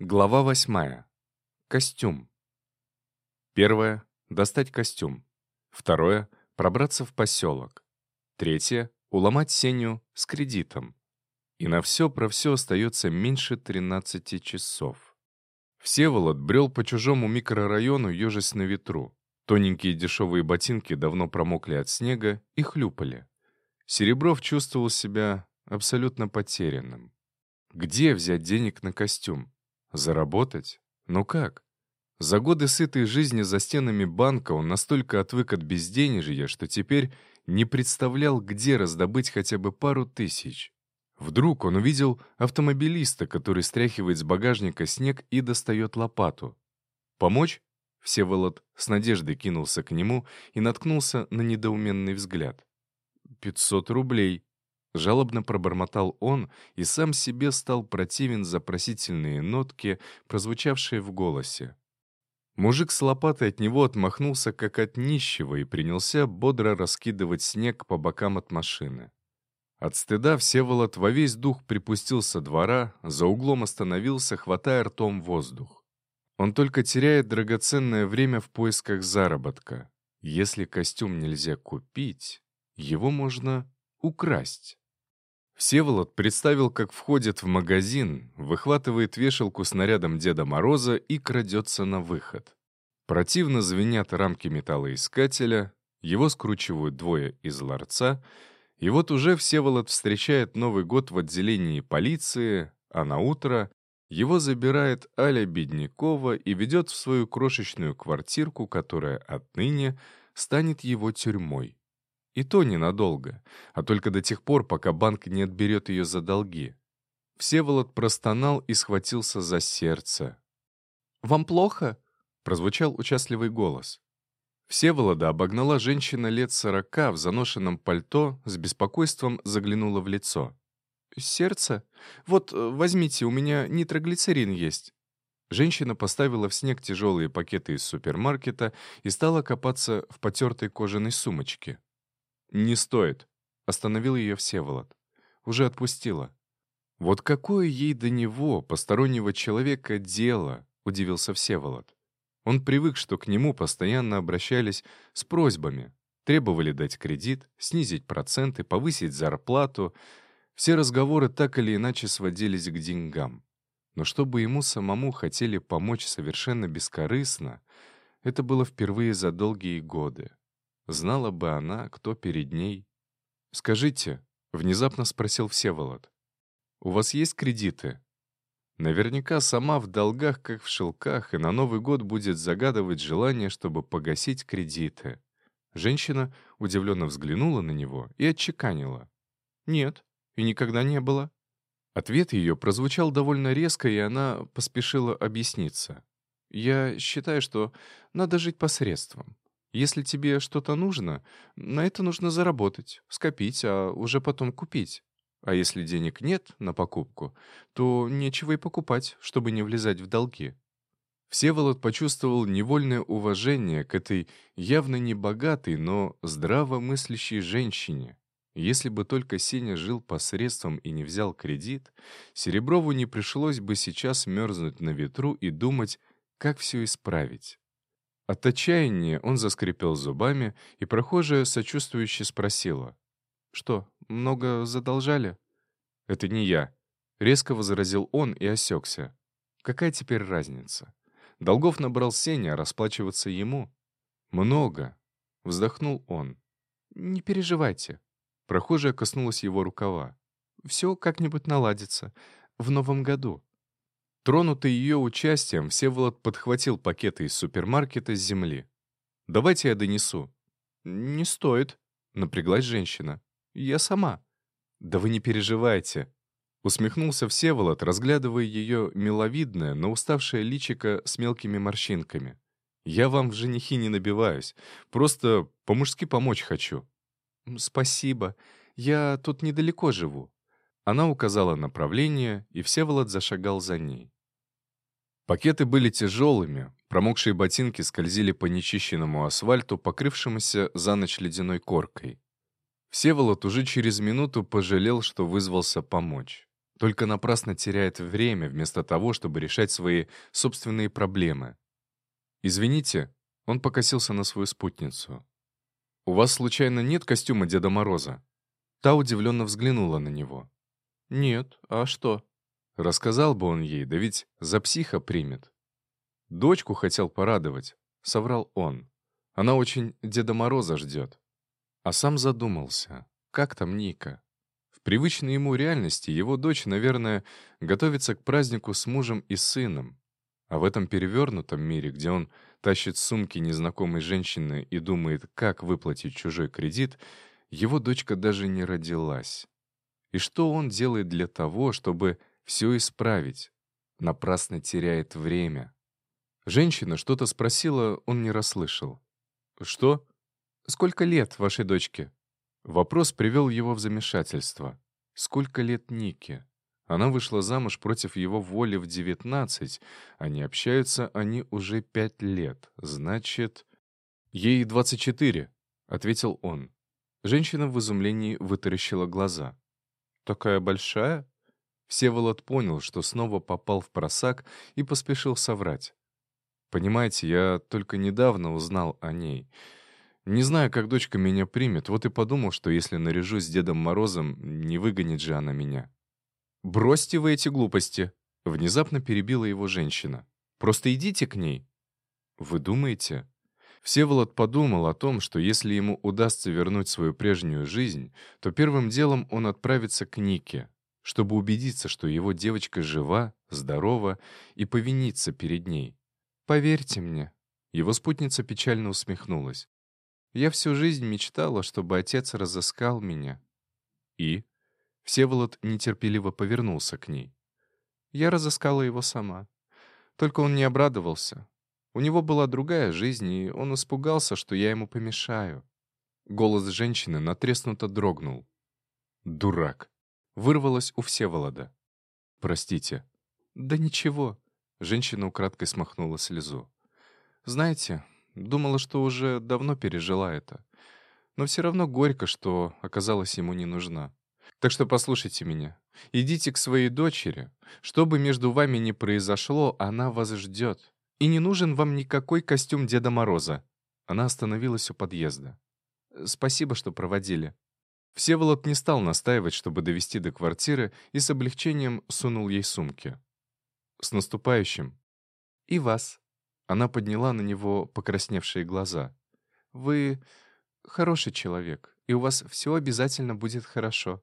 Глава восьмая. Костюм. Первое — достать костюм. Второе — пробраться в поселок. Третье — уломать Сеню с кредитом. И на все про все остается меньше 13 часов. Всеволод брел по чужому микрорайону, ежась на ветру. Тоненькие дешевые ботинки давно промокли от снега и хлюпали. Серебров чувствовал себя абсолютно потерянным. Где взять денег на костюм? Заработать? Ну как? За годы сытой жизни за стенами банка он настолько отвык от безденежья, что теперь не представлял, где раздобыть хотя бы пару тысяч. Вдруг он увидел автомобилиста, который стряхивает с багажника снег и достает лопату. «Помочь?» Всеволод с надеждой кинулся к нему и наткнулся на недоуменный взгляд. «Пятьсот рублей», Жалобно пробормотал он и сам себе стал противен за просительные нотки, прозвучавшие в голосе. Мужик с лопатой от него отмахнулся, как от нищего, и принялся бодро раскидывать снег по бокам от машины. От стыда Всеволод во весь дух припустил со двора, за углом остановился, хватая ртом воздух. Он только теряет драгоценное время в поисках заработка. Если костюм нельзя купить, его можно украсть. Всеволод представил, как входит в магазин, выхватывает вешалку с нарядом Деда Мороза и крадется на выход. Противно звенят рамки металлоискателя, его скручивают двое из ларца, и вот уже Всеволод встречает Новый год в отделении полиции, а на утро его забирает Аля Беднякова и ведет в свою крошечную квартирку, которая отныне станет его тюрьмой. И то ненадолго, а только до тех пор, пока банк не отберет ее за долги. Всеволод простонал и схватился за сердце. «Вам плохо?» — прозвучал участливый голос. Всеволода обогнала женщина лет сорока в заношенном пальто, с беспокойством заглянула в лицо. «Сердце? Вот, э, возьмите, у меня нитроглицерин есть». Женщина поставила в снег тяжелые пакеты из супермаркета и стала копаться в потертой кожаной сумочке. «Не стоит», — остановил ее Всеволод. «Уже отпустила». «Вот какое ей до него, постороннего человека, дело?» — удивился Всеволод. Он привык, что к нему постоянно обращались с просьбами. Требовали дать кредит, снизить проценты, повысить зарплату. Все разговоры так или иначе сводились к деньгам. Но чтобы ему самому хотели помочь совершенно бескорыстно, это было впервые за долгие годы. Знала бы она, кто перед ней. «Скажите», — внезапно спросил Всеволод, «у вас есть кредиты?» Наверняка сама в долгах, как в шелках, и на Новый год будет загадывать желание, чтобы погасить кредиты. Женщина удивленно взглянула на него и отчеканила. «Нет, и никогда не было». Ответ ее прозвучал довольно резко, и она поспешила объясниться. «Я считаю, что надо жить посредством. Если тебе что-то нужно, на это нужно заработать, скопить, а уже потом купить. А если денег нет на покупку, то нечего и покупать, чтобы не влезать в долги. Всеволод почувствовал невольное уважение к этой явно не богатой, но здравомыслящей женщине. Если бы только Сеня жил посредством и не взял кредит, Сереброву не пришлось бы сейчас мерзнуть на ветру и думать, как все исправить. От отчаяния он заскрипел зубами, и прохожая сочувствующе спросила. «Что, много задолжали?» «Это не я», — резко возразил он и осекся. «Какая теперь разница? Долгов набрал Сеня, а расплачиваться ему?» «Много», — вздохнул он. «Не переживайте». Прохожая коснулась его рукава. «Все как-нибудь наладится. В новом году. Тронутый ее участием, Всеволод подхватил пакеты из супермаркета с земли. «Давайте я донесу». «Не стоит», — напряглась женщина. «Я сама». «Да вы не переживайте», — усмехнулся Всеволод, разглядывая ее миловидное, но уставшее личико с мелкими морщинками. «Я вам в женихи не набиваюсь, просто по-мужски помочь хочу». «Спасибо. Я тут недалеко живу». Она указала направление, и Всеволод зашагал за ней. Пакеты были тяжелыми, промокшие ботинки скользили по нечищенному асфальту, покрывшемуся за ночь ледяной коркой. Всеволод уже через минуту пожалел, что вызвался помочь. только напрасно теряет время вместо того, чтобы решать свои собственные проблемы. «Извините», — он покосился на свою спутницу. «У вас, случайно, нет костюма Деда Мороза?» Та удивленно взглянула на него. «Нет, а что?» Рассказал бы он ей, да ведь за психа примет. Дочку хотел порадовать, соврал он. Она очень Деда Мороза ждет. А сам задумался, как там Ника? В привычной ему реальности его дочь, наверное, готовится к празднику с мужем и сыном. А в этом перевернутом мире, где он тащит сумки незнакомой женщины и думает, как выплатить чужой кредит, его дочка даже не родилась. И что он делает для того, чтобы все исправить? Напрасно теряет время. Женщина что-то спросила, он не расслышал. «Что? Сколько лет вашей дочке?» Вопрос привел его в замешательство. «Сколько лет Нике?» Она вышла замуж против его воли в 19, они общаются они уже пять лет. Значит, ей 24, — ответил он. Женщина в изумлении вытаращила глаза. «Такая большая?» Всеволод понял, что снова попал в просак и поспешил соврать. «Понимаете, я только недавно узнал о ней. Не знаю, как дочка меня примет, вот и подумал, что если наряжусь с Дедом Морозом, не выгонит же она меня». «Бросьте вы эти глупости!» — внезапно перебила его женщина. «Просто идите к ней». «Вы думаете?» Всеволод подумал о том, что если ему удастся вернуть свою прежнюю жизнь, то первым делом он отправится к Нике, чтобы убедиться, что его девочка жива, здорова и повиниться перед ней. «Поверьте мне», — его спутница печально усмехнулась. «Я всю жизнь мечтала, чтобы отец разыскал меня». «И?» Всеволод нетерпеливо повернулся к ней. Я разыскала его сама. Только он не обрадовался. У него была другая жизнь, и он испугался, что я ему помешаю. Голос женщины натреснуто дрогнул. «Дурак!» Вырвалось у Всеволода. «Простите». «Да ничего». Женщина украдкой смахнула слезу. «Знаете, думала, что уже давно пережила это. Но все равно горько, что оказалась ему не нужна. Так что послушайте меня. Идите к своей дочери. Что бы между вами ни произошло, она вас ждет. И не нужен вам никакой костюм Деда Мороза». Она остановилась у подъезда. «Спасибо, что проводили». Всеволод не стал настаивать, чтобы довести до квартиры, и с облегчением сунул ей сумки. «С наступающим!» «И вас!» Она подняла на него покрасневшие глаза. «Вы хороший человек, и у вас все обязательно будет хорошо».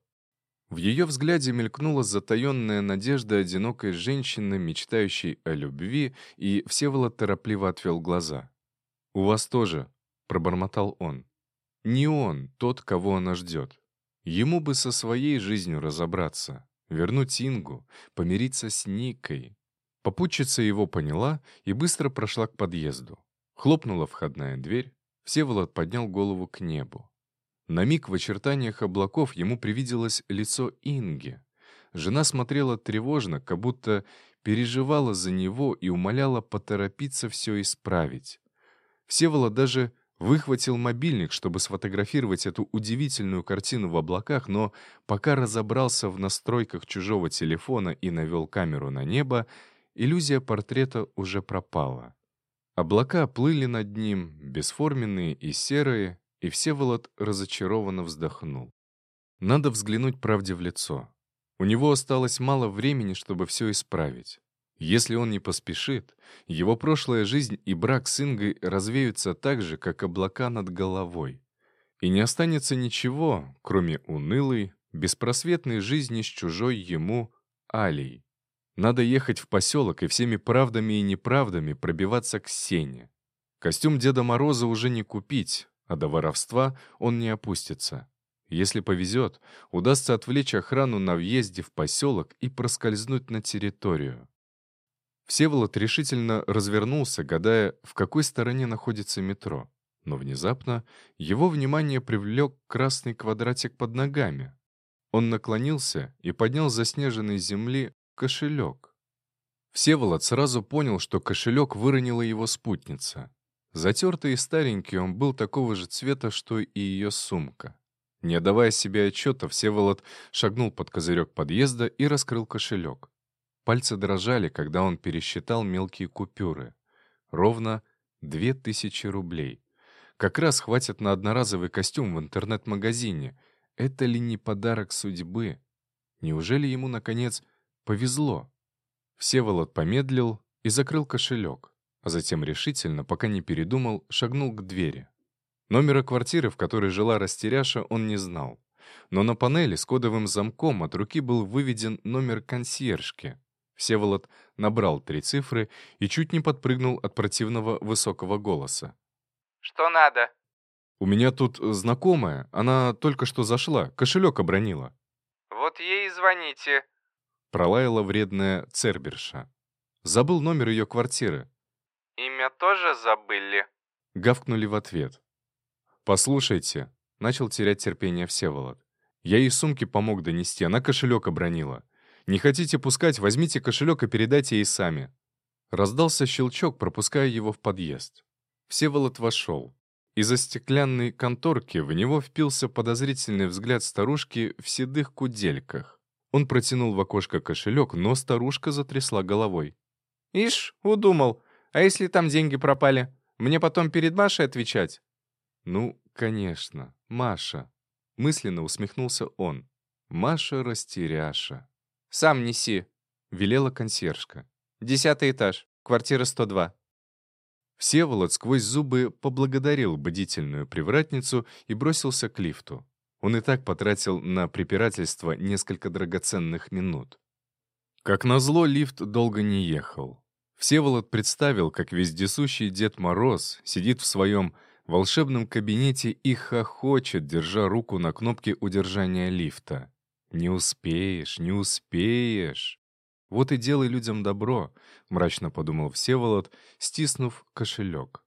В ее взгляде мелькнула затаенная надежда одинокой женщины, мечтающей о любви, и Всеволод торопливо отвел глаза. «У вас тоже», — пробормотал он. «Не он тот, кого она ждет. Ему бы со своей жизнью разобраться, вернуть Ингу, помириться с Никой». Попутчица его поняла и быстро прошла к подъезду. Хлопнула входная дверь, Всеволод поднял голову к небу. На миг в очертаниях облаков ему привиделось лицо Инги. Жена смотрела тревожно, как будто переживала за него и умоляла поторопиться все исправить. Всеволод даже выхватил мобильник, чтобы сфотографировать эту удивительную картину в облаках, но пока разобрался в настройках чужого телефона и навел камеру на небо, иллюзия портрета уже пропала. Облака плыли над ним, бесформенные и серые, и Всеволод разочарованно вздохнул. Надо взглянуть правде в лицо. У него осталось мало времени, чтобы все исправить. Если он не поспешит, его прошлая жизнь и брак с Ингой развеются так же, как облака над головой. И не останется ничего, кроме унылой, беспросветной жизни с чужой ему Алей. Надо ехать в поселок и всеми правдами и неправдами пробиваться к Сене. Костюм Деда Мороза уже не купить, а до воровства он не опустится. Если повезет, удастся отвлечь охрану на въезде в поселок и проскользнуть на территорию. Всеволод решительно развернулся, гадая, в какой стороне находится метро. Но внезапно его внимание привлек красный квадратик под ногами. Он наклонился и поднял с заснеженной земли кошелек. Всеволод сразу понял, что кошелек выронила его спутница. Затертый и старенький он был такого же цвета, что и ее сумка. Не отдавая себе отчета, Всеволод шагнул под козырек подъезда и раскрыл кошелек. Пальцы дрожали, когда он пересчитал мелкие купюры. Ровно две тысячи рублей. Как раз хватит на одноразовый костюм в интернет-магазине. Это ли не подарок судьбы? Неужели ему, наконец, повезло? Всеволод помедлил и закрыл кошелек, а затем решительно, пока не передумал, шагнул к двери. Номера квартиры, в которой жила растеряша, он не знал. Но на панели с кодовым замком от руки был выведен номер консьержки. Всеволод набрал три цифры и чуть не подпрыгнул от противного высокого голоса. «Что надо?» «У меня тут знакомая, она только что зашла, кошелек обронила». «Вот ей и звоните», — пролаяла вредная Церберша. Забыл номер ее квартиры. «Имя тоже забыли?» — гавкнули в ответ. «Послушайте», — начал терять терпение Всеволод. «Я ей сумки помог донести, она кошелек обронила. Не хотите пускать, возьмите кошелек и передайте ей сами». Раздался щелчок, пропуская его в подъезд. Всеволод вошел. Из-за стеклянной конторки в него впился подозрительный взгляд старушки в седых кудельках. Он протянул в окошко кошелек, но старушка затрясла головой. «Ишь, удумал. А если там деньги пропали? Мне потом перед Машей отвечать?» «Ну, конечно, Маша», — мысленно усмехнулся он. «Маша растеряша». «Сам неси», — велела консьержка. «Десятый этаж, квартира 102». Всеволод сквозь зубы поблагодарил бдительную привратницу и бросился к лифту. Он и так потратил на препирательство несколько драгоценных минут. Как назло, лифт долго не ехал. Всеволод представил, как вездесущий Дед Мороз сидит в своем волшебном кабинете и хохочет, держа руку на кнопке удержания лифта. «Не успеешь, не успеешь!» «Вот и делай людям добро», — мрачно подумал Всеволод, стиснув кошелек.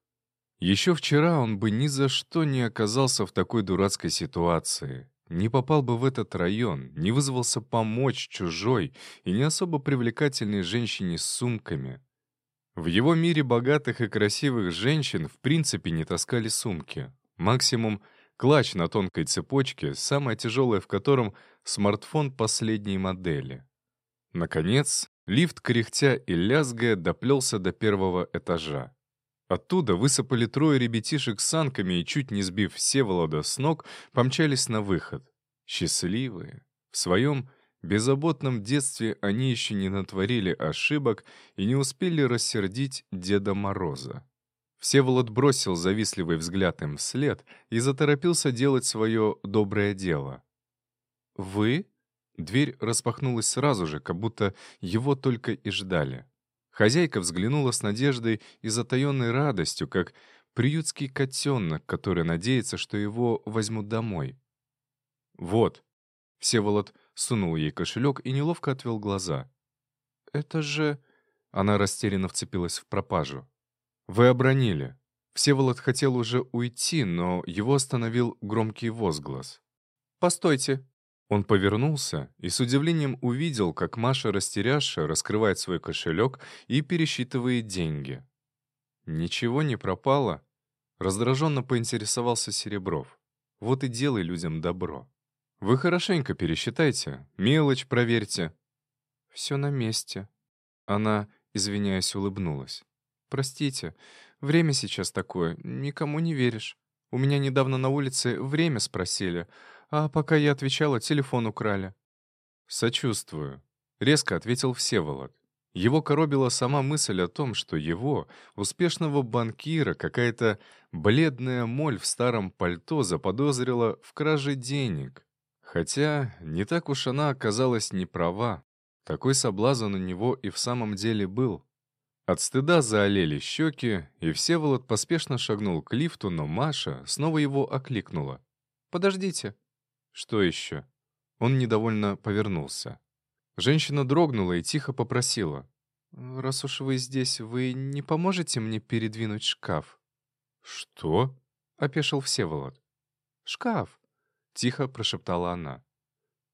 Еще вчера он бы ни за что не оказался в такой дурацкой ситуации. Не попал бы в этот район, не вызвался помочь чужой и не особо привлекательной женщине с сумками. В его мире богатых и красивых женщин в принципе не таскали сумки. Максимум — клатч на тонкой цепочке, самое тяжелое в котором — смартфон последней модели. Наконец, лифт, кряхтя и лязгая, доплелся до первого этажа. Оттуда высыпали трое ребятишек с санками и, чуть не сбив Всеволода с ног, помчались на выход. Счастливые. В своем беззаботном детстве они еще не натворили ошибок и не успели рассердить Деда Мороза. Всеволод бросил завистливый взгляд им вслед и заторопился делать свое доброе дело. «Вы?» Дверь распахнулась сразу же, как будто его только и ждали. Хозяйка взглянула с надеждой и затаенной радостью, как приютский котенок, который надеется, что его возьмут домой. «Вот». Всеволод сунул ей кошелек и неловко отвел глаза. «Это же...» Она растерянно вцепилась в пропажу. «Вы обронили». Всеволод хотел уже уйти, но его остановил громкий возглас. «Постойте, он повернулся и с удивлением увидел, как Маша растеряша раскрывает свой кошелек и пересчитывает деньги. «Ничего не пропало?» Раздраженно поинтересовался Серебров. «Вот и делай людям добро. Вы хорошенько пересчитайте, мелочь проверьте». «Все на месте». Она, извиняясь, улыбнулась. «Простите, время сейчас такое, никому не веришь. У меня недавно на улице время спросили, а пока я отвечала, телефон украли». «Сочувствую», — резко ответил Всеволод. Его коробила сама мысль о том, что его, успешного банкира, какая-то бледная моль в старом пальто заподозрила в краже денег. Хотя не так уж она оказалась не права. Такой соблазн у него и в самом деле был. От стыда заолели щеки, и Всеволод поспешно шагнул к лифту, но Маша снова его окликнула. «Подождите». «Что еще?» Он недовольно повернулся. Женщина дрогнула и тихо попросила. «Раз уж вы здесь, вы не поможете мне передвинуть шкаф?» «Что?» — опешил Всеволод. «Шкаф», — тихо прошептала она.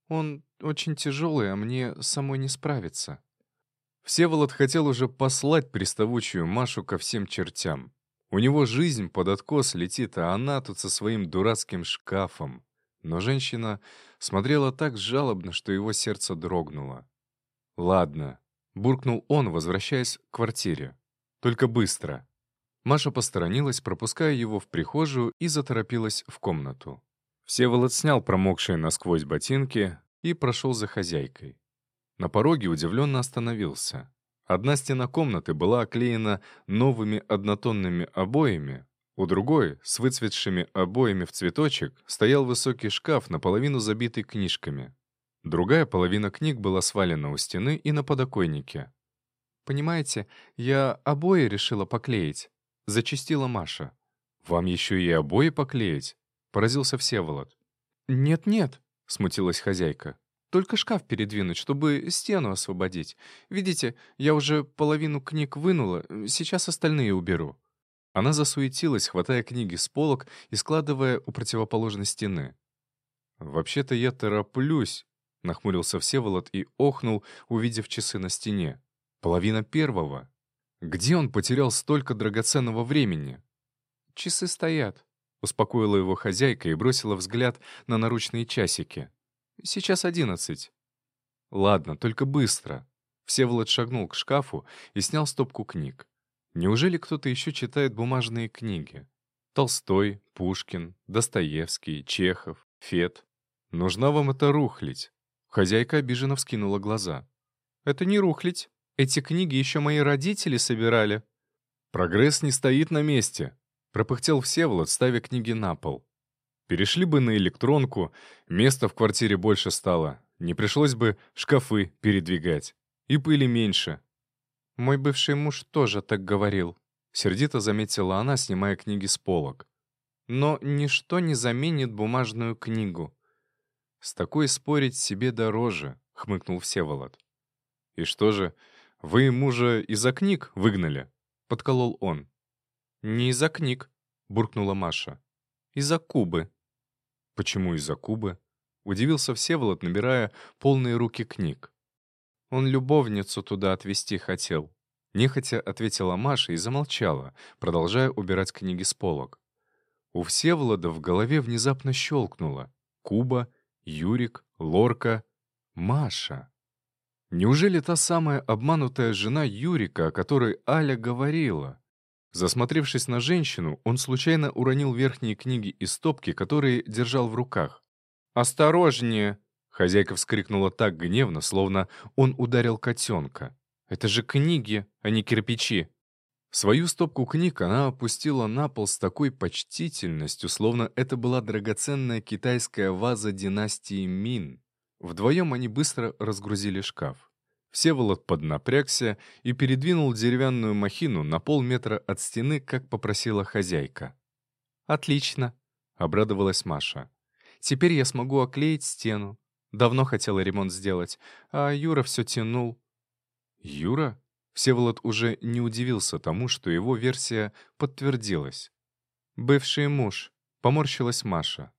«Он очень тяжелый, а мне самой не справиться». Всеволод хотел уже послать приставучую Машу ко всем чертям. У него жизнь под откос летит, а она тут со своим дурацким шкафом. Но женщина смотрела так жалобно, что его сердце дрогнуло. «Ладно», — буркнул он, возвращаясь к квартире. «Только быстро». Маша посторонилась, пропуская его в прихожую и заторопилась в комнату. Всеволод снял промокшие насквозь ботинки и прошел за хозяйкой. На пороге удивленно остановился. Одна стена комнаты была оклеена новыми однотонными обоями, у другой, с выцветшими обоями в цветочек, стоял высокий шкаф, наполовину забитый книжками. Другая половина книг была свалена у стены и на подоконнике. «Понимаете, я обои решила поклеить», — зачастила Маша. «Вам еще и обои поклеить?» — поразился Всеволод. «Нет-нет», — смутилась хозяйка. «Только шкаф передвинуть, чтобы стену освободить. Видите, я уже половину книг вынула, сейчас остальные уберу». Она засуетилась, хватая книги с полок и складывая у противоположной стены. «Вообще-то я тороплюсь», — нахмурился Всеволод и охнул, увидев часы на стене. «Половина первого. Где он потерял столько драгоценного времени?» «Часы стоят», — успокоила его хозяйка и бросила взгляд на наручные часики. «Сейчас одиннадцать». «Ладно, только быстро». Всеволод шагнул к шкафу и снял стопку книг. Неужели кто-то еще читает бумажные книги? Толстой, Пушкин, Достоевский, Чехов, Фет. Нужна вам эта рухлить? Хозяйка обиженно вскинула глаза. «Это не рухлить. Эти книги еще мои родители собирали». «Прогресс не стоит на месте», — пропыхтел Всеволод, ставя книги на пол. «Перешли бы на электронку, места в квартире больше стало, не пришлось бы шкафы передвигать. И пыли меньше, мой бывший муж тоже так говорил. Сердито заметила она, снимая книги с полок. Но ничто не заменит бумажную книгу. «С такой спорить себе дороже», — хмыкнул Всеволод. «И что же, вы мужа из-за книг выгнали?» — подколол он. «Не из-за книг», — буркнула Маша. «Из-за Кубы». «Почему из-за Кубы?» — удивился Всеволод, набирая полные руки книг. Он любовницу туда отвезти хотел. Нехотя ответила Маша и замолчала, продолжая убирать книги с полок. У Всеволода в голове внезапно щелкнуло. Куба, Юрик, Лорка, Маша. Неужели та самая обманутая жена Юрика, о которой Аля говорила? Засмотревшись на женщину, он случайно уронил верхние книги из стопки, которые держал в руках. «Осторожнее!» Хозяйка вскрикнула так гневно, словно он ударил котенка. «Это же книги, а не кирпичи!» Свою стопку книг она опустила на пол с такой почтительностью, словно это была драгоценная китайская ваза династии Мин. Вдвоем они быстро разгрузили шкаф. Всеволод поднапрягся и передвинул деревянную махину на полметра от стены, как попросила хозяйка. «Отлично», — обрадовалась Маша. «Теперь я смогу оклеить стену, Давно хотела ремонт сделать, а Юра все тянул. Юра? Всеволод уже не удивился тому, что его версия подтвердилась. Бывший муж. Поморщилась Маша.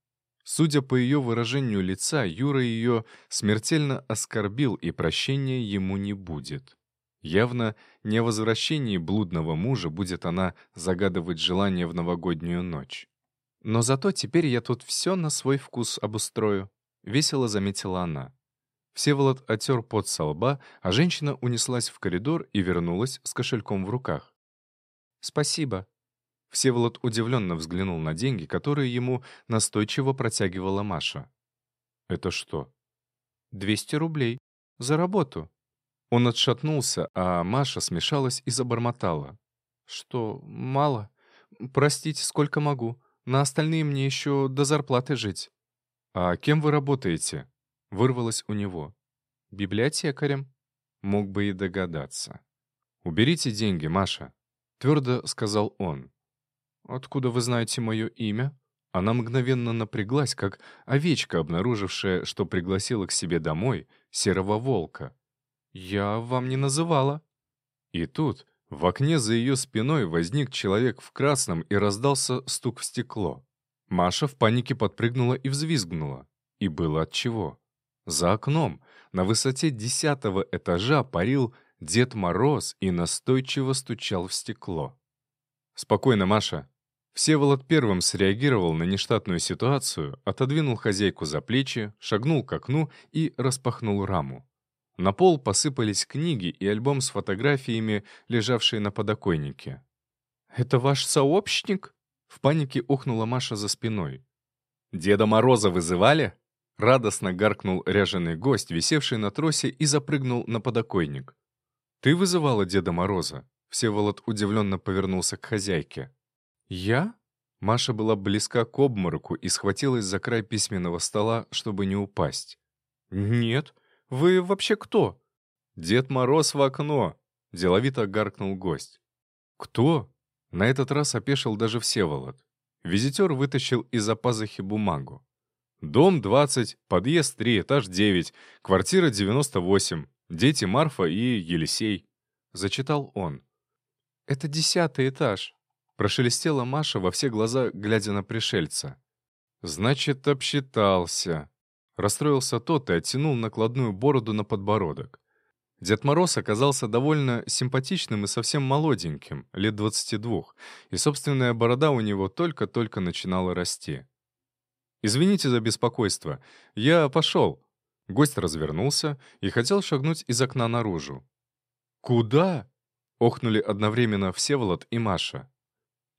Судя по ее выражению лица, Юра ее смертельно оскорбил, и прощения ему не будет. Явно не о возвращении блудного мужа будет она загадывать желание в новогоднюю ночь. Но зато теперь я тут все на свой вкус обустрою. — весело заметила она. Всеволод оттер пот со лба, а женщина унеслась в коридор и вернулась с кошельком в руках. «Спасибо». Всеволод удивленно взглянул на деньги, которые ему настойчиво протягивала Маша. «Это что?» «Двести рублей. За работу». Он отшатнулся, а Маша смешалась и забормотала. «Что, мало? Простите, сколько могу. На остальные мне еще до зарплаты жить». «А кем вы работаете?» — вырвалось у него. «Библиотекарем». Мог бы и догадаться. «Уберите деньги, Маша», — твердо сказал он. «Откуда вы знаете мое имя?» Она мгновенно напряглась, как овечка, обнаружившая, что пригласила к себе домой серого волка. «Я вам не называла». И тут в окне за ее спиной возник человек в красном и раздался стук в стекло. Маша в панике подпрыгнула и взвизгнула. И было отчего. За окном, на высоте десятого этажа, парил Дед Мороз и настойчиво стучал в стекло. «Спокойно, Маша!» Всеволод первым среагировал на нештатную ситуацию, отодвинул хозяйку за плечи, шагнул к окну и распахнул раму. На пол посыпались книги и альбом с фотографиями, лежавшие на подоконнике. «Это ваш сообщник?» В панике ухнула Маша за спиной. «Деда Мороза вызывали?» Радостно гаркнул ряженый гость, висевший на тросе, и запрыгнул на подоконник. «Ты вызывала Деда Мороза?» Всеволод удивленно повернулся к хозяйке. «Я?» Маша была близка к обмороку и схватилась за край письменного стола, чтобы не упасть. «Нет. Вы вообще кто?» «Дед Мороз в окно!» — деловито гаркнул гость. «Кто?» На этот раз опешил даже Всеволод. Визитер вытащил из-за пазухи бумагу. «Дом 20, подъезд 3, этаж 9, квартира 98, дети Марфа и Елисей», — зачитал он. «Это десятый этаж», — прошелестела Маша во все глаза, глядя на пришельца. «Значит, обсчитался». Расстроился тот и оттянул накладную бороду на подбородок. Дед Мороз оказался довольно симпатичным и совсем молоденьким, лет 22, и собственная борода у него только-только начинала расти. «Извините за беспокойство. Я пошел». Гость развернулся и хотел шагнуть из окна наружу. «Куда?» — охнули одновременно Всеволод и Маша.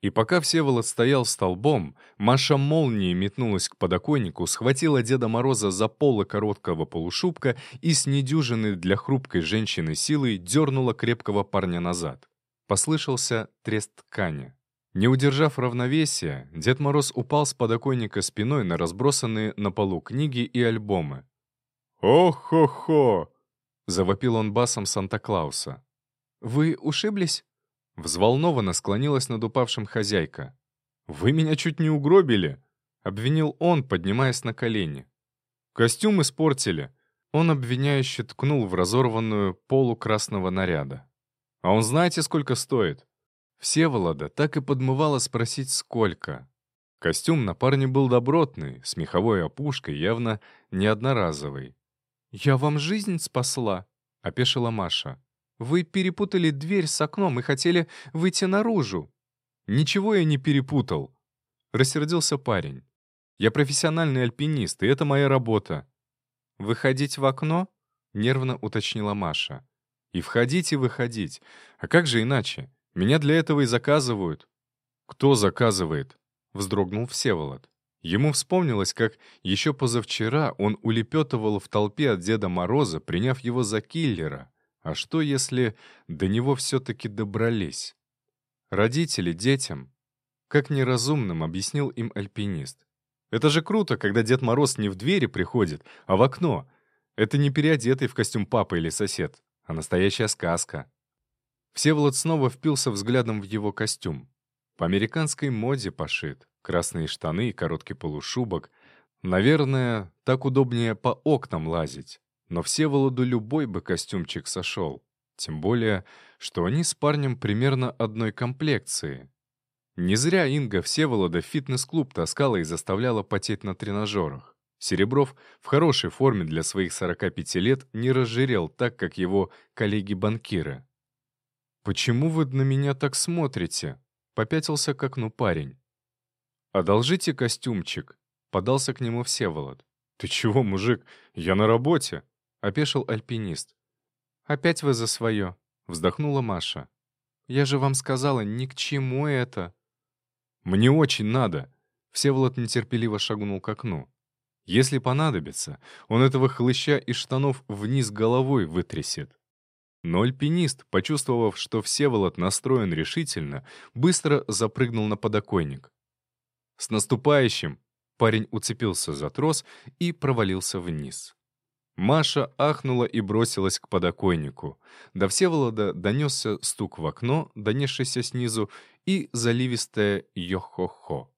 И пока Всеволод стоял столбом, Маша молнией метнулась к подоконнику, схватила Деда Мороза за полы короткого полушубка и с недюжиной для хрупкой женщины силой дернула крепкого парня назад. Послышался трест ткани. Не удержав равновесия, Дед Мороз упал с подоконника спиной на разбросанные на полу книги и альбомы. «О-хо-хо!» — завопил он басом Санта-Клауса. «Вы ушиблись?» Взволнованно склонилась над упавшим хозяйка. «Вы меня чуть не угробили!» — обвинил он, поднимаясь на колени. «Костюм испортили!» Он обвиняюще ткнул в разорванную полу красного наряда. «А он знаете, сколько стоит?» Всеволода так и подмывало спросить, сколько. Костюм на парне был добротный, с меховой опушкой, явно не одноразовый. «Я вам жизнь спасла», — опешила Маша. Вы перепутали дверь с окном и хотели выйти наружу». «Ничего я не перепутал», — рассердился парень. «Я профессиональный альпинист, и это моя работа». «Выходить в окно?» — нервно уточнила Маша. «И входить, и выходить. А как же иначе? Меня для этого и заказывают». «Кто заказывает?» — вздрогнул Всеволод. Ему вспомнилось, как еще позавчера он улепетывал в толпе от Деда Мороза, приняв его за киллера. А что, если до него все-таки добрались? Родители детям. Как неразумным, объяснил им альпинист. Это же круто, когда Дед Мороз не в двери приходит, а в окно. Это не переодетый в костюм папа или сосед, а настоящая сказка. Всеволод снова впился взглядом в его костюм. По американской моде пошит. Красные штаны и короткий полушубок. Наверное, так удобнее по окнам лазить. Но Всеволоду любой бы костюмчик сошел. Тем более, что они с парнем примерно одной комплекции. Не зря Инга Всеволода в фитнес-клуб таскала и заставляла потеть на тренажерах. Серебров в хорошей форме для своих 45 лет не разжирел так, как его коллеги-банкиры. «Почему вы на меня так смотрите?» — попятился к окну парень. «Одолжите костюмчик», — подался к нему Всеволод. «Ты чего, мужик? Я на работе!» — опешил альпинист. «Опять вы за свое», — вздохнула Маша. «Я же вам сказала, ни к чему это». «Мне очень надо», — Всеволод нетерпеливо шагнул к окну. «Если понадобится, он этого хлыща из штанов вниз головой вытрясет». Но альпинист, почувствовав, что Всеволод настроен решительно, быстро запрыгнул на подоконник. «С наступающим!» Парень уцепился за трос и провалился вниз. Маша ахнула и бросилась к подоконнику. До Всеволода донесся стук в окно, донесшийся снизу, и заливистое «йо-хо-хо».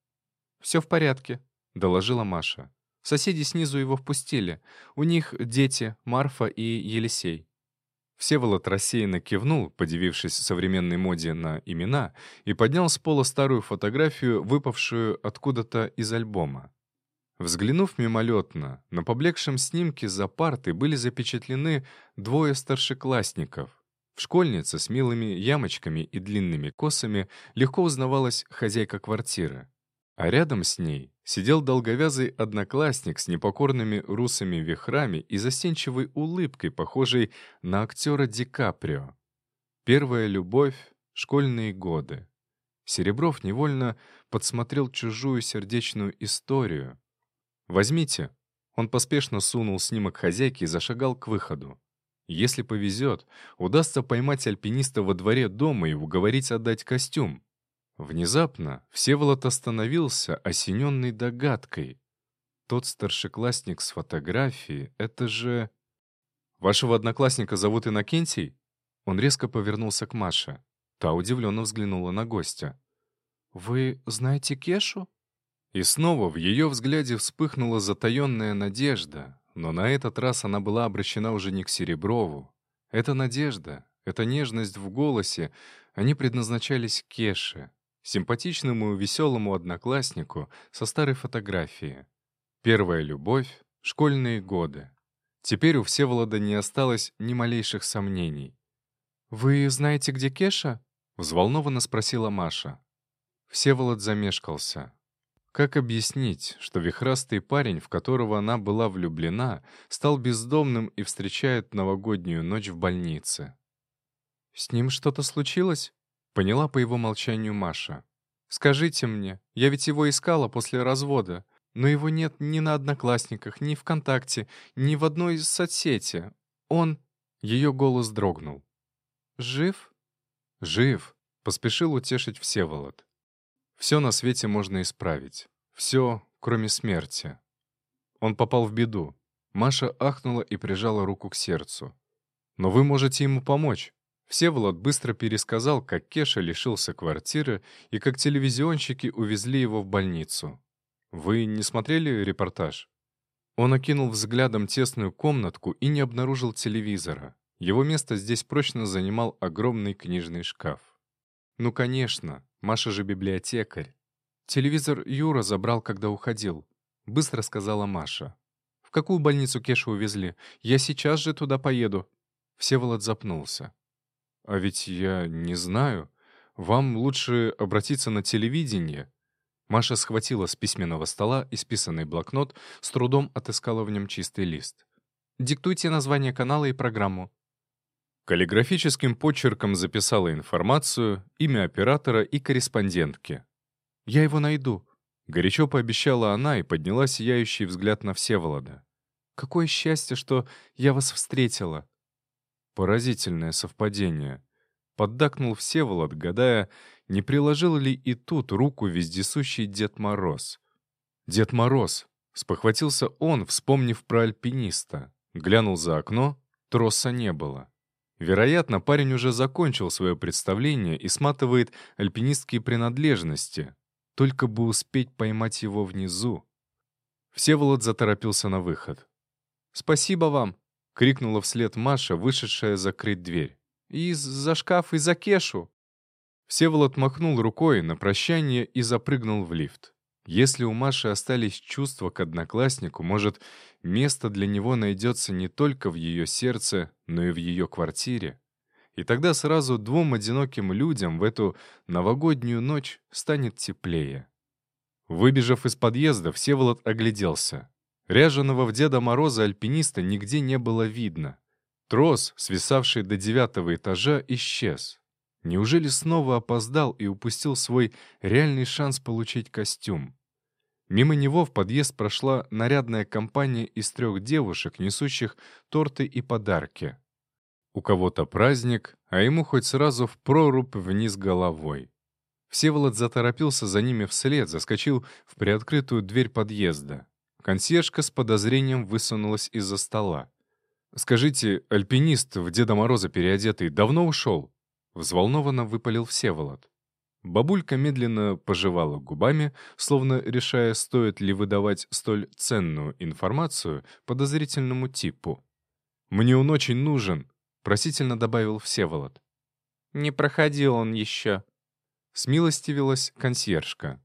«Все в порядке», — доложила Маша. «Соседи снизу его впустили. У них дети, Марфа и Елисей». Всеволод рассеянно кивнул, подивившись современной моде на имена, и поднял с пола старую фотографию, выпавшую откуда-то из альбома. Взглянув мимолетно, на поблекшем снимке за партой были запечатлены двое старшеклассников. В школьнице с милыми ямочками и длинными косами легко узнавалась хозяйка квартиры. А рядом с ней сидел долговязый одноклассник с непокорными русыми вихрами и застенчивой улыбкой, похожей на актера Ди Каприо. Первая любовь — школьные годы. Серебров невольно подсмотрел чужую сердечную историю. «Возьмите». Он поспешно сунул снимок хозяйки и зашагал к выходу. Если повезет, удастся поймать альпиниста во дворе дома и уговорить отдать костюм. Внезапно Всеволод остановился, осененный догадкой. Тот старшеклассник с фотографии — это же... «Вашего одноклассника зовут Иннокентий?» Он резко повернулся к Маше. Та удивленно взглянула на гостя. «Вы знаете Кешу?» И снова в ее взгляде вспыхнула затаенная надежда, но на этот раз она была обращена уже не к Сереброву. Эта надежда, эта нежность в голосе, они предназначались Кеше, симпатичному и веселому однокласснику со старой фотографии. Первая любовь, школьные годы. Теперь у Всеволода не осталось ни малейших сомнений. «Вы знаете, где Кеша?» — взволнованно спросила Маша. Всеволод замешкался. Как объяснить, что вихрастый парень, в которого она была влюблена, стал бездомным и встречает новогоднюю ночь в больнице? «С ним что-то случилось?» — поняла по его молчанию Маша. «Скажите мне, я ведь его искала после развода, но его нет ни на Одноклассниках, ни ВКонтакте, ни в одной из соцсети. Он...» Ее голос дрогнул. «Жив?» «Жив», — поспешил утешить Всеволод. Все на свете можно исправить. Все, кроме смерти. Он попал в беду. Маша ахнула и прижала руку к сердцу. «Но вы можете ему помочь». Всеволод быстро пересказал, как Кеша лишился квартиры и как телевизионщики увезли его в больницу. «Вы не смотрели репортаж?» Он окинул взглядом тесную комнатку и не обнаружил телевизора. Его место здесь прочно занимал огромный книжный шкаф. Ну, конечно, Маша же библиотекарь. Телевизор Юра забрал, когда уходил. Быстро сказала Маша. «В какую больницу Кешу увезли? Я сейчас же туда поеду». Всеволод запнулся. «А ведь я не знаю. Вам лучше обратиться на телевидение». Маша схватила с письменного стола исписанный блокнот, с трудом отыскала в нем чистый лист. «Диктуйте название канала и программу», Каллиграфическим почерком записала информацию, имя оператора и корреспондентки. «Я его найду», — горячо пообещала она и подняла сияющий взгляд на Всеволода. «Какое счастье, что я вас встретила!» Поразительное совпадение. Поддакнул Всеволод, гадая, не приложил ли и тут руку вездесущий Дед Мороз. «Дед Мороз!» — спохватился он, вспомнив про альпиниста. Глянул за окно, троса не было. Вероятно, парень уже закончил свое представление и сматывает альпинистские принадлежности, только бы успеть поймать его внизу. Всеволод заторопился на выход. «Спасибо вам!» — крикнула вслед Маша, вышедшая закрыть дверь. «И за шкаф, и за кешу!» Всеволод махнул рукой на прощание и запрыгнул в лифт. Если у Маши остались чувства к однокласснику, может, место для него найдется не только в ее сердце, но и в ее квартире. И тогда сразу двум одиноким людям в эту новогоднюю ночь станет теплее. Выбежав из подъезда, Всеволод огляделся. Ряженого в Деда Мороза альпиниста нигде не было видно. Трос, свисавший до девятого этажа, исчез. Неужели снова опоздал и упустил свой реальный шанс получить костюм? Мимо него в подъезд прошла нарядная компания из трех девушек, несущих торты и подарки. У кого-то праздник, а ему хоть сразу в прорубь вниз головой. Всеволод заторопился за ними вслед, заскочил в приоткрытую дверь подъезда. Консьержка с подозрением высунулась из-за стола. «Скажите, альпинист в Деда Мороза переодетый давно ушел?» Взволнованно выпалил Всеволод. Бабулька медленно пожевала губами, словно решая, стоит ли выдавать столь ценную информацию подозрительному типу. «Мне он очень нужен», — просительно добавил Всеволод. «Не проходил он еще», — смилостивилась консьержка.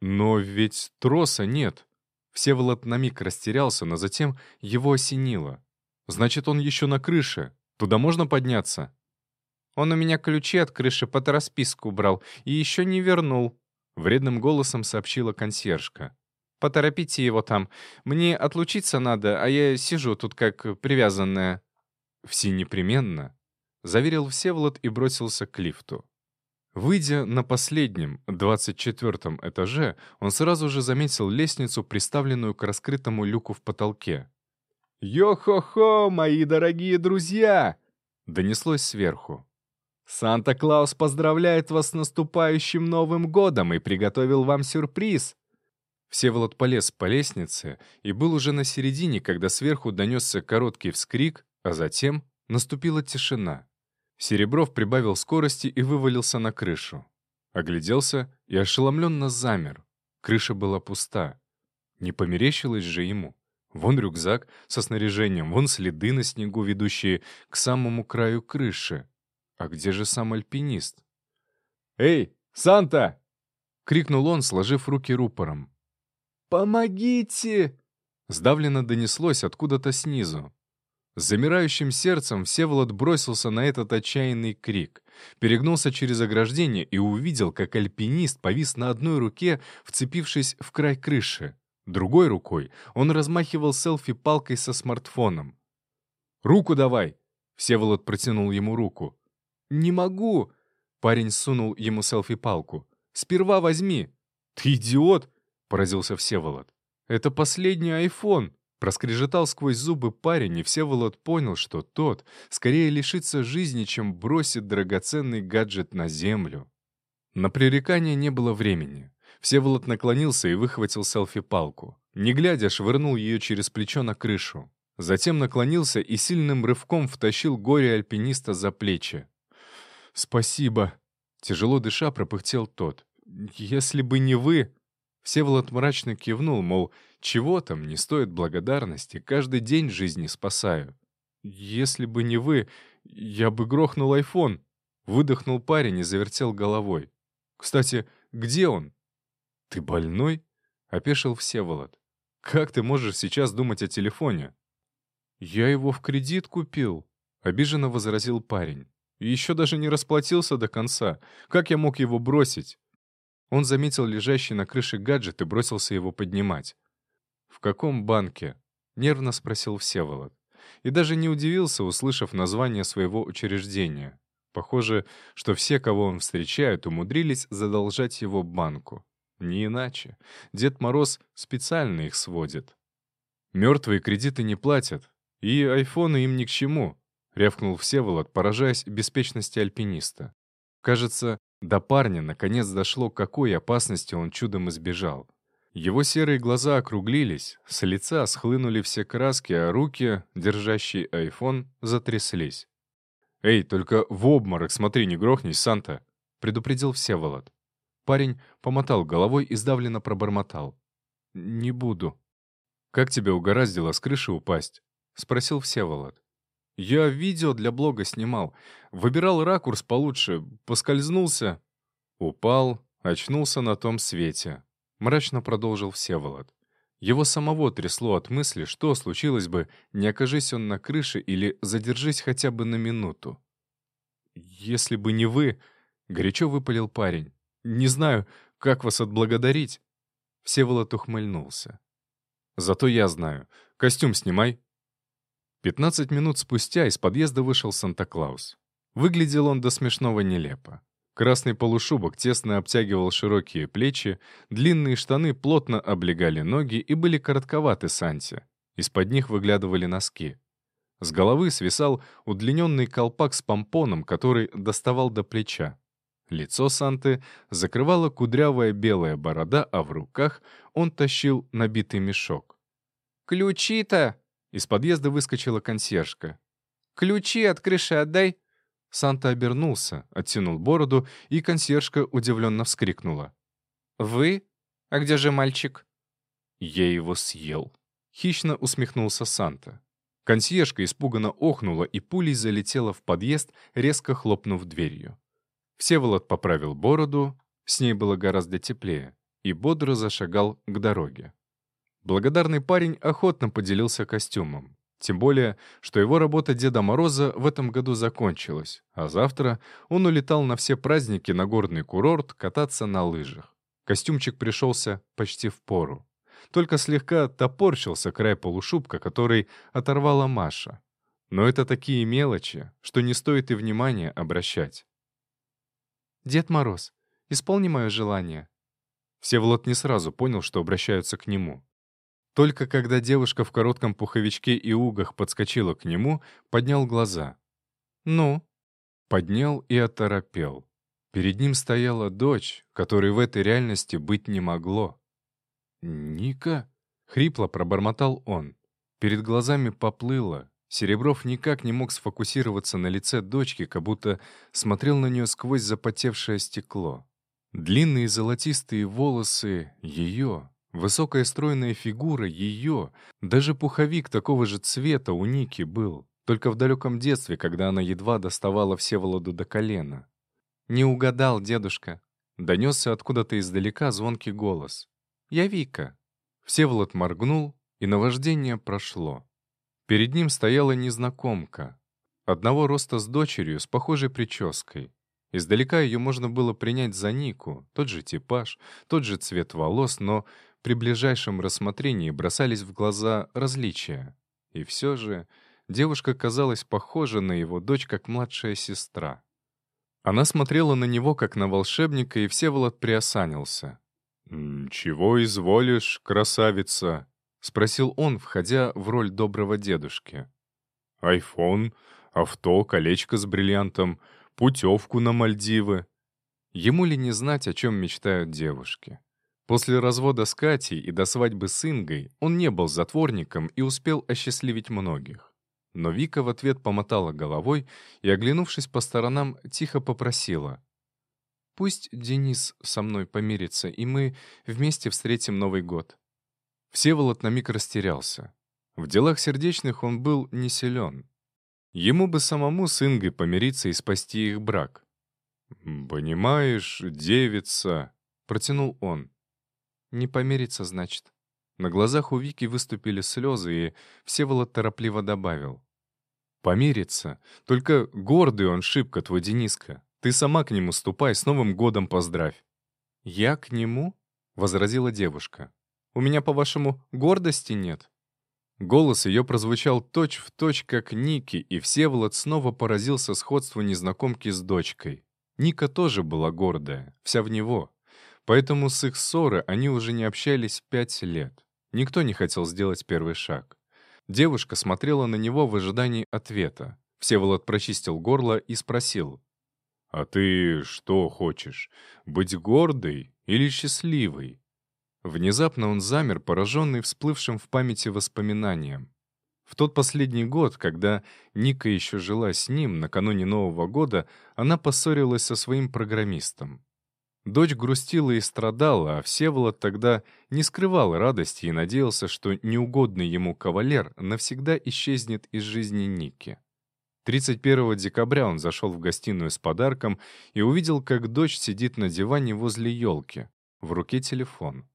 «Но ведь троса нет». Всеволод на миг растерялся, но затем его осенило. «Значит, он еще на крыше. Туда можно подняться?» Он у меня ключи от крыши под расписку брал и еще не вернул», — вредным голосом сообщила консьержка. «Поторопите его там. Мне отлучиться надо, а я сижу тут как привязанная». «Все непременно», — заверил Всеволод и бросился к лифту. Выйдя на последнем, 24 этаже, он сразу же заметил лестницу, приставленную к раскрытому люку в потолке. «Йо-хо-хо, мои дорогие друзья!» — донеслось сверху. «Санта-Клаус поздравляет вас с наступающим Новым годом и приготовил вам сюрприз!» Всеволод полез по лестнице и был уже на середине, когда сверху донесся короткий вскрик, а затем наступила тишина. Серебров прибавил скорости и вывалился на крышу. Огляделся и ошеломленно замер. Крыша была пуста. Не померещилось же ему. Вон рюкзак со снаряжением, вон следы на снегу, ведущие к самому краю крыши. А где же сам альпинист? «Эй, Санта!» — крикнул он, сложив руки рупором. «Помогите!» — сдавленно донеслось откуда-то снизу. С замирающим сердцем Всеволод бросился на этот отчаянный крик, перегнулся через ограждение и увидел, как альпинист повис на одной руке, вцепившись в край крыши. Другой рукой он размахивал селфи-палкой со смартфоном. «Руку давай!» — Всеволод протянул ему руку. «Не могу!» — парень сунул ему селфи-палку. «Сперва возьми!» «Ты идиот!» — поразился Всеволод. «Это последний айфон!» Проскрежетал сквозь зубы парень, и Всеволод понял, что тот скорее лишится жизни, чем бросит драгоценный гаджет на землю. На пререкание не было времени. Всеволод наклонился и выхватил селфи-палку. Не глядя, швырнул ее через плечо на крышу. Затем наклонился и сильным рывком втащил горе-альпиниста за плечи. «Спасибо!» — тяжело дыша пропыхтел тот. «Если бы не вы...» Всеволод мрачно кивнул, мол, чего там, не стоит благодарности, каждый день жизни спасаю. Если бы не вы, я бы грохнул айфон. Выдохнул парень и завертел головой. Кстати, где он? Ты больной? Опешил Всеволод. Как ты можешь сейчас думать о телефоне? Я его в кредит купил, обиженно возразил парень. Еще даже не расплатился до конца. Как я мог его бросить? Он заметил лежащий на крыше гаджет и бросился его поднимать. «В каком банке?» — нервно спросил Всеволод. И даже не удивился, услышав название своего учреждения. Похоже, что все, кого он встречает, умудрились задолжать его банку. Не иначе. Дед Мороз специально их сводит. Мертвые кредиты не платят, и айфоны им ни к чему, — рявкнул Всеволод, поражаясь беспечности альпиниста. Кажется, до парня наконец дошло, какой опасности он чудом избежал. Его серые глаза округлились, с лица схлынули все краски, а руки, держащие айфон, затряслись. «Эй, только в обморок смотри, не грохнись, Санта!» — предупредил Всеволод. Парень помотал головой и сдавленно пробормотал. «Не буду». «Как тебя угораздило с крыши упасть?» — спросил Всеволод. «Я видео для блога снимал. Выбирал ракурс получше, поскользнулся». Упал, очнулся на том свете. Мрачно продолжил Всеволод. Его самого трясло от мысли, что случилось бы, не окажись он на крыше или задержись хотя бы на минуту. «Если бы не вы...» — горячо выпалил парень. «Не знаю, как вас отблагодарить». Всеволод ухмыльнулся. «Зато я знаю. Костюм снимай». Пятнадцать минут спустя из подъезда вышел Санта-Клаус. Выглядел он до смешного нелепо. Красный полушубок тесно обтягивал широкие плечи, длинные штаны плотно облегали ноги и были коротковаты Санте. Из-под них выглядывали носки. С головы свисал удлиненный колпак с помпоном, который доставал до плеча. Лицо Санты закрывала кудрявая белая борода, а в руках он тащил набитый мешок. «Ключи-то!» — из подъезда выскочила консьержка. «Ключи от крыши отдай!» Санта обернулся, оттянул бороду, и консьержка удивленно вскрикнула. «Вы? А где же мальчик?» «Я его съел», — хищно усмехнулся Санта. Консьержка испуганно охнула и пулей залетела в подъезд, резко хлопнув дверью. Всеволод поправил бороду, с ней было гораздо теплее, и бодро зашагал к дороге. Благодарный парень охотно поделился костюмом. Тем более, что его работа Деда Мороза в этом году закончилась, а завтра он улетал на все праздники на горный курорт кататься на лыжах. Костюмчик пришелся почти в пору. Только слегка топорщился край полушубка, который оторвала Маша. Но это такие мелочи, что не стоит и внимания обращать. «Дед Мороз, исполни мое желание». Всеволод не сразу понял, что обращаются к нему. Только когда девушка в коротком пуховичке и угах подскочила к нему, поднял глаза. «Ну?» Поднял и оторопел. Перед ним стояла дочь, которой в этой реальности быть не могло. «Ника?» — хрипло пробормотал он. Перед глазами поплыло. Серебров никак не мог сфокусироваться на лице дочки, как будто смотрел на нее сквозь запотевшее стекло. Длинные золотистые волосы — ее, Высокая стройная фигура ее, даже пуховик такого же цвета у Ники был, только в далеком детстве, когда она едва доставала Всеволоду до колена. «Не угадал, дедушка», — донесся откуда-то издалека звонкий голос. «Я Вика». Всеволод моргнул, и наваждение прошло. Перед ним стояла незнакомка, одного роста с дочерью, с похожей прической. Издалека ее можно было принять за Нику, тот же типаж, тот же цвет волос, но при ближайшем рассмотрении бросались в глаза различия. И все же девушка казалась похожа на его дочь, как младшая сестра. Она смотрела на него, как на волшебника, и Всеволод приосанился. «Чего изволишь, красавица?» — спросил он, входя в роль доброго дедушки. «Айфон, авто, колечко с бриллиантом, путевку на Мальдивы». Ему ли не знать, о чем мечтают девушки? После развода с Катей и до свадьбы с Ингой он не был затворником и успел осчастливить многих. Но Вика в ответ помотала головой и, оглянувшись по сторонам, тихо попросила. «Пусть Денис со мной помирится, и мы вместе встретим Новый год». Всеволод на миг растерялся. В делах сердечных он был не силен. Ему бы самому с Ингой помириться и спасти их брак. «Понимаешь, девица», — протянул он, не помириться, значит. На глазах у Вики выступили слезы, и Всеволод торопливо добавил. «Помириться. Только гордый он шибко, твой Дениска. Ты сама к нему ступай, с Новым годом поздравь». «Я к нему?» — возразила девушка. «У меня, по-вашему, гордости нет?» Голос ее прозвучал точь-в-точь, точь, как Ники, и Всеволод снова поразился сходству незнакомки с дочкой. Ника тоже была гордая, вся в него, Поэтому с их ссоры они уже не общались пять лет. Никто не хотел сделать первый шаг. Девушка смотрела на него в ожидании ответа. Всеволод прочистил горло и спросил. «А ты что хочешь? Быть гордой или счастливой?» Внезапно он замер, пораженный всплывшим в памяти воспоминанием. В тот последний год, когда Ника еще жила с ним, накануне Нового года, она поссорилась со своим программистом. Дочь грустила и страдала, а Всеволод тогда не скрывал радости и надеялся, что неугодный ему кавалер навсегда исчезнет из жизни Ники. 31 декабря он зашел в гостиную с подарком и увидел, как дочь сидит на диване возле елки. В руке телефон.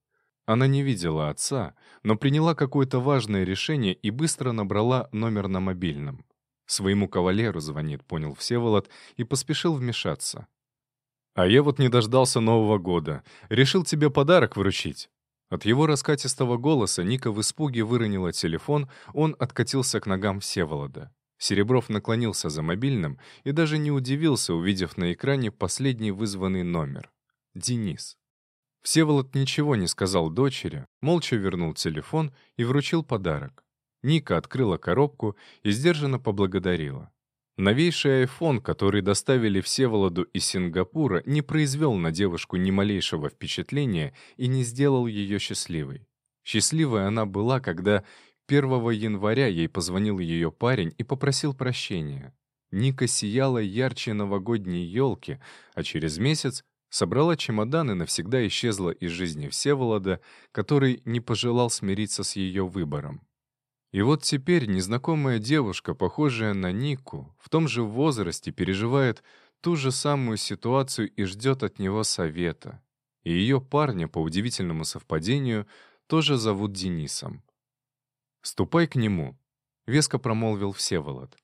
Она не видела отца, но приняла какое-то важное решение и быстро набрала номер на мобильном. Своему кавалеру звонит, понял Всеволод, и поспешил вмешаться. А я вот не дождался Нового года. Решил тебе подарок вручить». От его раскатистого голоса Ника в испуге выронила телефон, он откатился к ногам Всеволода. Серебров наклонился за мобильным и даже не удивился, увидев на экране последний вызванный номер. Денис. Всеволод ничего не сказал дочери, молча вернул телефон и вручил подарок. Ника открыла коробку и сдержанно поблагодарила. Новейший iPhone, который доставили Всеволоду из Сингапура, не произвел на девушку ни малейшего впечатления и не сделал ее счастливой. Счастливой она была, когда 1 января ей позвонил ее парень и попросил прощения. Ника сияла ярче новогодней елки, а через месяц собрала чемодан и навсегда исчезла из жизни Всеволода, который не пожелал смириться с ее выбором. И вот теперь незнакомая девушка, похожая на Нику, в том же возрасте переживает ту же самую ситуацию и ждет от него совета. И ее парня, по удивительному совпадению, тоже зовут Денисом. «Ступай к нему». — веско промолвил Всеволод.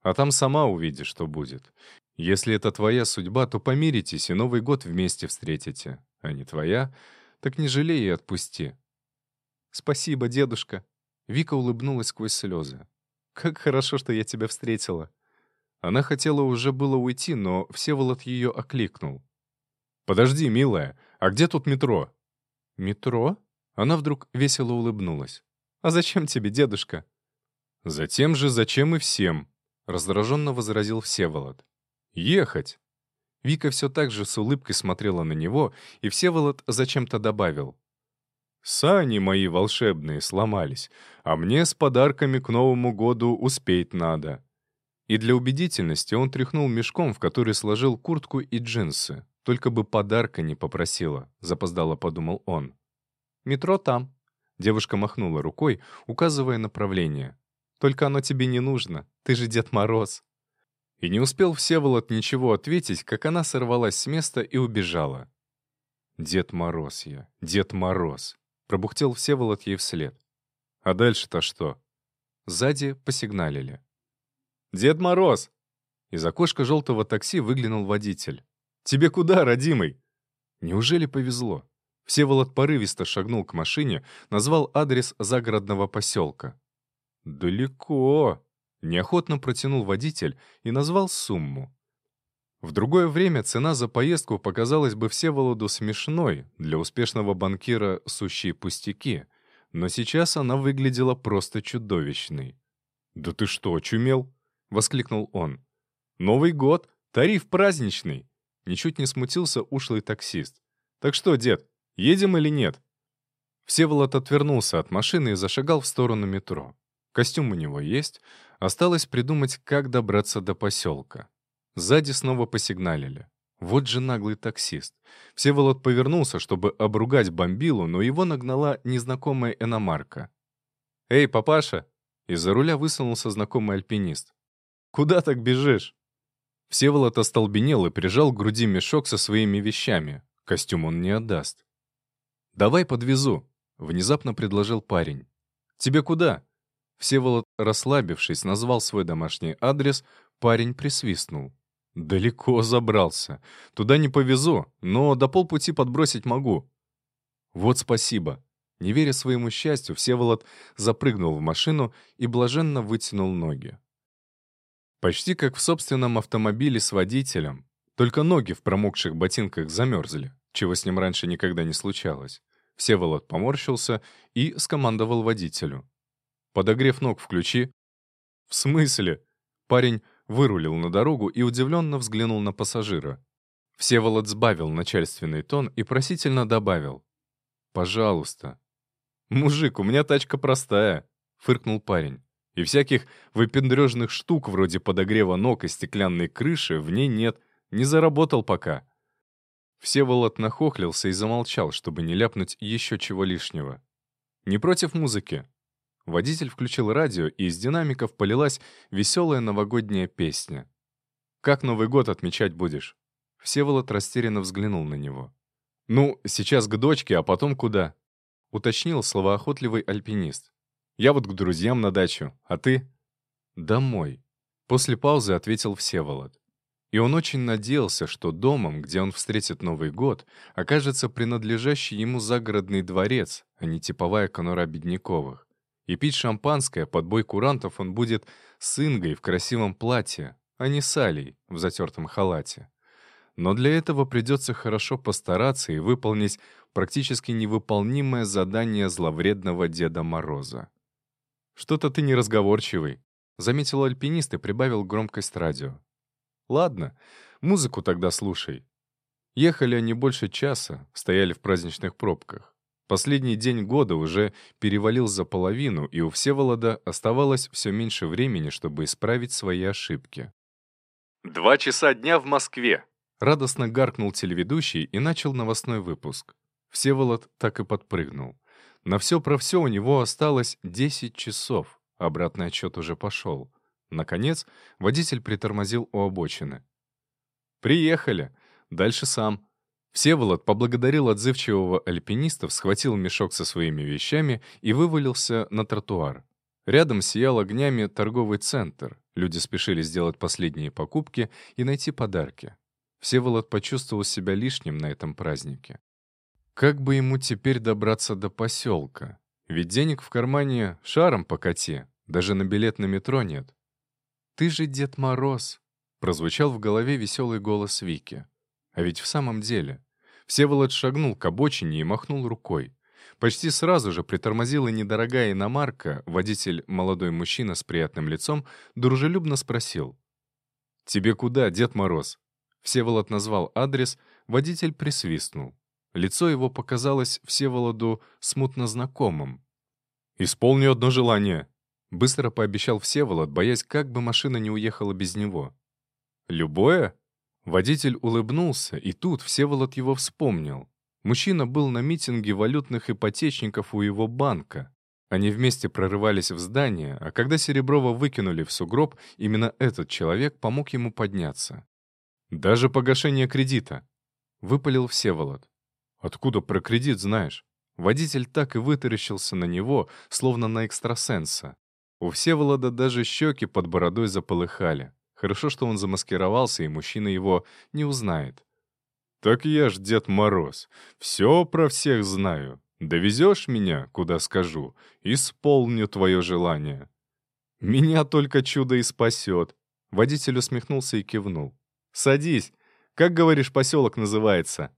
«А там сама увидишь, что будет. Если это твоя судьба, то помиритесь и Новый год вместе встретите. А не твоя, так не жалей и отпусти». «Спасибо, дедушка». Вика улыбнулась сквозь слезы. «Как хорошо, что я тебя встретила». Она хотела уже было уйти, но Всеволод ее окликнул. «Подожди, милая, а где тут метро?» «Метро?» Она вдруг весело улыбнулась. «А зачем тебе, дедушка?» «Затем же, зачем и всем», — раздраженно возразил Всеволод. «Ехать!» Вика все так же с улыбкой смотрела на него, и Всеволод зачем-то добавил. «Сани мои волшебные сломались, а мне с подарками к Новому году успеть надо». И для убедительности он тряхнул мешком, в который сложил куртку и джинсы. Только бы подарка не попросила, запоздало подумал он. «Метро там». Девушка махнула рукой, указывая направление. Только оно тебе не нужно. Ты же Дед Мороз». И не успел Всеволод ничего ответить, как она сорвалась с места и убежала. «Дед Мороз я, Дед Мороз», — пробухтел Всеволод ей вслед. «А дальше-то что?» Сзади посигналили. «Дед Мороз!» Из окошка желтого такси выглянул водитель. «Тебе куда, родимый?» Неужели повезло? Всеволод порывисто шагнул к машине, назвал адрес загородного поселка. «Далеко», — неохотно протянул водитель и назвал сумму. В другое время цена за поездку показалась бы Всеволоду смешной, для успешного банкира сущие пустяки, но сейчас она выглядела просто чудовищной. «Да ты что, очумел?» — воскликнул он. «Новый год, тариф праздничный!» Ничуть не смутился ушлый таксист. «Так что, дед, едем или нет?» Всеволод отвернулся от машины и зашагал в сторону метро. Костюм у него есть. Осталось придумать, как добраться до поселка. Сзади снова посигналили. Вот же наглый таксист. Всеволод повернулся, чтобы обругать бомбилу, но его нагнала незнакомая иномарка. «Эй, папаша!» Из-за руля высунулся знакомый альпинист. «Куда так бежишь?» Всеволод остолбенел и прижал к груди мешок со своими вещами. Костюм он не отдаст. «Давай подвезу», — внезапно предложил парень. «Тебе куда?» Всеволод, расслабившись, назвал свой домашний адрес, парень присвистнул. «Далеко забрался. Туда не повезу, но до полпути подбросить могу». «Вот спасибо». Не веря своему счастью, Всеволод запрыгнул в машину и блаженно вытянул ноги. Почти как в собственном автомобиле с водителем, только ноги в промокших ботинках замерзли, чего с ним раньше никогда не случалось. Всеволод поморщился и скомандовал водителю. Подогрев ног включи». «В смысле?» Парень вырулил на дорогу и удивленно взглянул на пассажира. Всеволод сбавил начальственный тон и просительно добавил. «Пожалуйста». «Мужик, у меня тачка простая», — фыркнул парень. «И всяких выпендрежных штук вроде подогрева ног и стеклянной крыши в ней нет. Не заработал пока». Всеволод нахохлился и замолчал, чтобы не ляпнуть еще чего лишнего. «Не против музыки?» Водитель включил радио, и из динамиков полилась веселая новогодняя песня. «Как Новый год отмечать будешь?» Всеволод растерянно взглянул на него. «Ну, сейчас к дочке, а потом куда?» — уточнил словоохотливый альпинист. «Я вот к друзьям на дачу, а ты?» «Домой», — после паузы ответил Всеволод. И он очень надеялся, что домом, где он встретит Новый год, окажется принадлежащий ему загородный дворец, а не типовая конура Бедняковых. И пить шампанское под бой курантов он будет с Ингой в красивом платье, а не с Алей в затертом халате. Но для этого придется хорошо постараться и выполнить практически невыполнимое задание зловредного Деда Мороза. «Что-то ты неразговорчивый», — заметил альпинист и прибавил громкость радио. «Ладно, музыку тогда слушай». Ехали они больше часа, стояли в праздничных пробках. Последний день года уже перевалил за половину, и у Всеволода оставалось все меньше времени, чтобы исправить свои ошибки. «Два часа дня в Москве!» Радостно гаркнул телеведущий и начал новостной выпуск. Всеволод так и подпрыгнул. На все про все у него осталось 10 часов. Обратный отчет уже пошел. Наконец, водитель притормозил у обочины. «Приехали. Дальше сам», Всеволод поблагодарил отзывчивого альпиниста, схватил мешок со своими вещами и вывалился на тротуар. Рядом сиял огнями торговый центр. Люди спешили сделать последние покупки и найти подарки. Всеволод почувствовал себя лишним на этом празднике. Как бы ему теперь добраться до поселка? Ведь денег в кармане шаром покати, даже на билет на метро нет. «Ты же Дед Мороз!» — прозвучал в голове веселый голос Вики. А ведь в самом деле... Всеволод шагнул к обочине и махнул рукой. Почти сразу же притормозила недорогая иномарка, водитель, молодой мужчина с приятным лицом, дружелюбно спросил. «Тебе куда, Дед Мороз?» Всеволод назвал адрес, водитель присвистнул. Лицо его показалось Всеволоду смутно знакомым. «Исполню одно желание», — быстро пообещал Всеволод, боясь, как бы машина не уехала без него. «Любое?» Водитель улыбнулся, и тут Всеволод его вспомнил. Мужчина был на митинге валютных ипотечников у его банка. Они вместе прорывались в здание, а когда Сереброва выкинули в сугроб, именно этот человек помог ему подняться. «Даже погашение кредита», — выпалил Всеволод. «Откуда про кредит знаешь?» Водитель так и вытаращился на него, словно на экстрасенса. У Всеволода даже щеки под бородой заполыхали. Хорошо, что он замаскировался, и мужчина его не узнает. «Так я ж Дед Мороз. Все про всех знаю. Довезешь меня, куда скажу, исполню твое желание». «Меня только чудо и спасет». Водитель усмехнулся и кивнул. «Садись. Как, говоришь, поселок называется?»